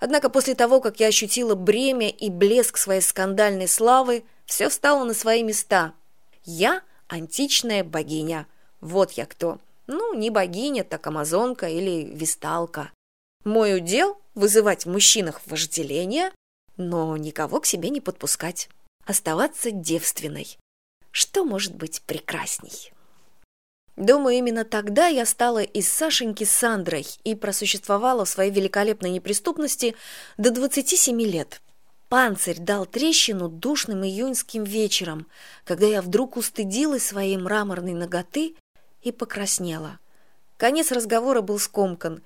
Однако после того, как я ощутила бремя и блеск своей скандальной славы, все встало на свои места. Я античная богиня. Вот я кто. Ну, не богиня, так амазонка или висталка. Мой удел — вызывать в мужчинах вожделение, но никого к себе не подпускать. Оставаться девственной. Что может быть прекрасней? Думаю, именно тогда я стала из Сашеньки Сандрой и просуществовала в своей великолепной неприступности до 27 лет. Панцирь дал трещину душным июньским вечером, когда я вдруг устыдилась своей мраморной ноготы и покраснела. Конец разговора был скомкан.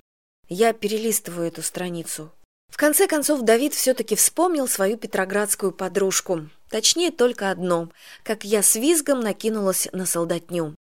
Я перелистываю эту страницу. В конце концов, Давид все-таки вспомнил свою петроградскую подружку. Точнее, только одно, как я с визгом накинулась на солдатню.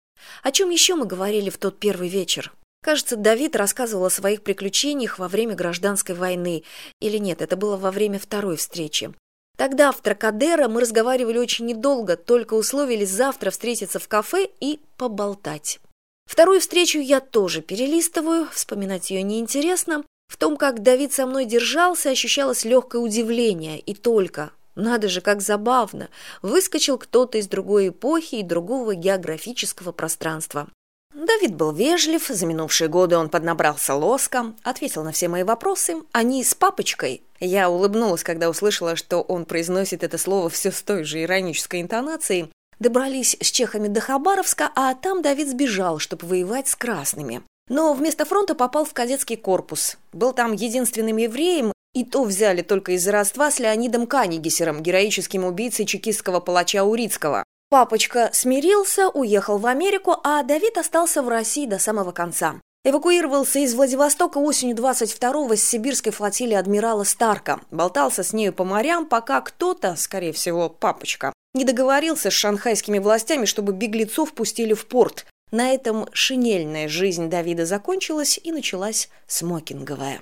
О чем еще мы говорили в тот первый вечер? Кажется, Давид рассказывал о своих приключениях во время гражданской войны. Или нет, это было во время второй встречи. Тогда в Тракадеро мы разговаривали очень недолго, только условились завтра встретиться в кафе и поболтать. Вторую встречу я тоже перелистываю, вспоминать ее неинтересно. В том, как Давид со мной держался, ощущалось легкое удивление, и только. Надо же, как забавно. Выскочил кто-то из другой эпохи и другого географического пространства. Давид был вежлив, за минувшие годы он поднабрался лоском, ответил на все мои вопросы. Они с папочкой. Я улыбнулась, когда услышала, что он произносит это слово все с той же иронической интонацией. Добрались с чехами до Хабаровска, а там Давид сбежал, чтобы воевать с красными. Но вместо фронта попал в кадетский корпус. Был там единственным евреем, и то взяли только из-за родства с Леонидом Канигесером, героическим убийцей чекистского палача Урицкого. Папочка смирился, уехал в Америку, а Давид остался в России до самого конца. Эвакуировался из Владивостока осенью 22-го с сибирской флотилии адмирала Старка. Болтался с нею по морям, пока кто-то, скорее всего, папочка, не договорился с шанхайскими властями, чтобы беглецов пустили в порт. На этом шинельная жизнь Давида закончилась и началась смокинговая.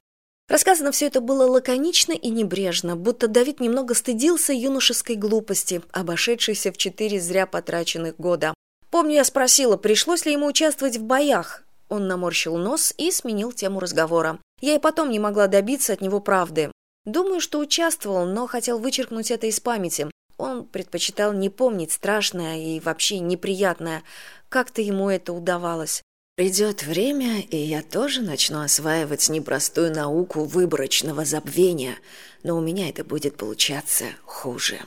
Рассказано все это было лаконично и небрежно, будто Давид немного стыдился юношеской глупости, обошедшейся в четыре зря потраченных года. Помню, я спросила, пришлось ли ему участвовать в боях. Он наморщил нос и сменил тему разговора. Я и потом не могла добиться от него правды. Думаю, что участвовал, но хотел вычеркнуть это из памяти. Он предпочитал не помнить страшное и вообще неприятное. Как-то ему это удавалось. Придет время, и я тоже начну осваивать непростую науку выборочного забвения, но у меня это будет получаться хуже.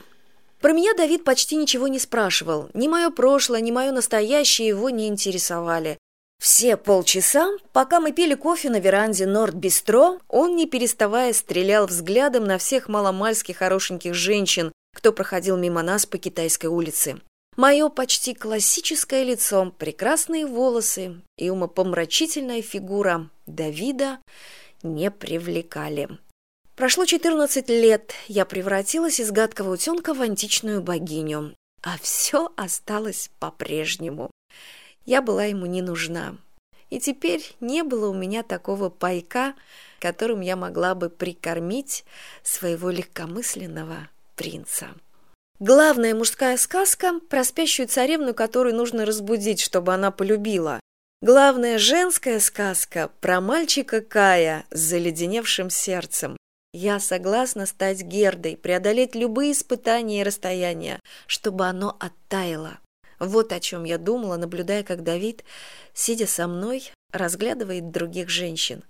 Про меня Давид почти ничего не спрашивал. Ни мое прошлое, ни мое настоящее его не интересовали. Все полчаса, пока мы пили кофе на веранде Норд-Бистро, он, не переставая, стрелял взглядом на всех маломальски хорошеньких женщин, кто проходил мимо нас по китайской улице. Мое почти классическое лицо, прекрасные волосы и умопомрачительная фигура Давида не привлекали. Прошло 14 лет, я превратилась из гадкого утенка в античную богиню, а все осталось по-прежнему. Я была ему не нужна. И теперь не было у меня такого пайка, которым я могла бы прикормить своего легкомысленного принца. Главная мужская сказка про спящую царевну, которую нужно разбудить, чтобы она полюбила. Главная женская сказка про мальчика Кая с заледеневшим сердцем. Я согласна стать Гердой, преодолеть любые испытания и расстояния, чтобы оно оттаяло. Вот о чем я думала, наблюдая, как Давид, сидя со мной, разглядывает других женщин.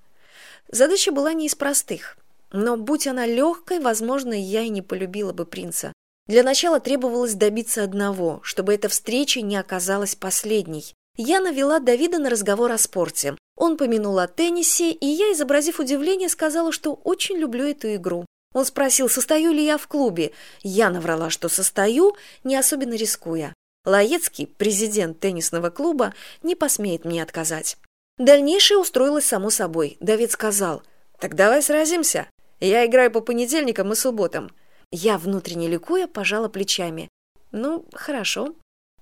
Задача была не из простых. Но будь она легкой, возможно, я и не полюбила бы принца. Для начала требовалось добиться одного, чтобы эта встреча не оказалась последней. Я навела Давида на разговор о спорте. Он помянул о теннисе, и я, изобразив удивление, сказала, что очень люблю эту игру. Он спросил, состою ли я в клубе. Я наврала, что состою, не особенно рискуя. Лаецкий, президент теннисного клуба, не посмеет мне отказать. Дальнейшее устроилось само собой. Давид сказал, «Так давай сразимся. Я играю по понедельникам и субботам. Я, внутренне ликуя, пожала плечами. «Ну, хорошо».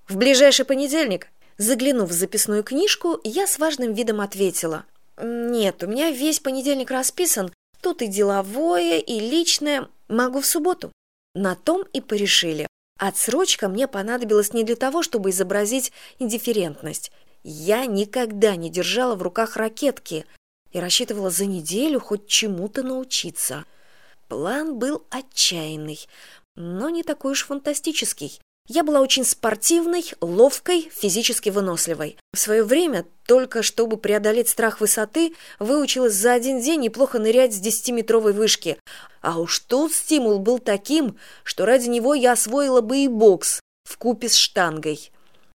«В ближайший понедельник?» Заглянув в записную книжку, я с важным видом ответила. «Нет, у меня весь понедельник расписан. Тут и деловое, и личное. Могу в субботу». На том и порешили. Отсрочка мне понадобилась не для того, чтобы изобразить индифферентность. Я никогда не держала в руках ракетки и рассчитывала за неделю хоть чему-то научиться. План был отчаянный но не такой уж фантастический. Я была очень спортивной ловкой физически выносливой. В свое время только чтобы преодолеть страх высоты выучилась за один день неплохо нырять с десятиметровой вышки. А уж тут стимул был таким что ради него я освоила бы и бокс в купе с штангой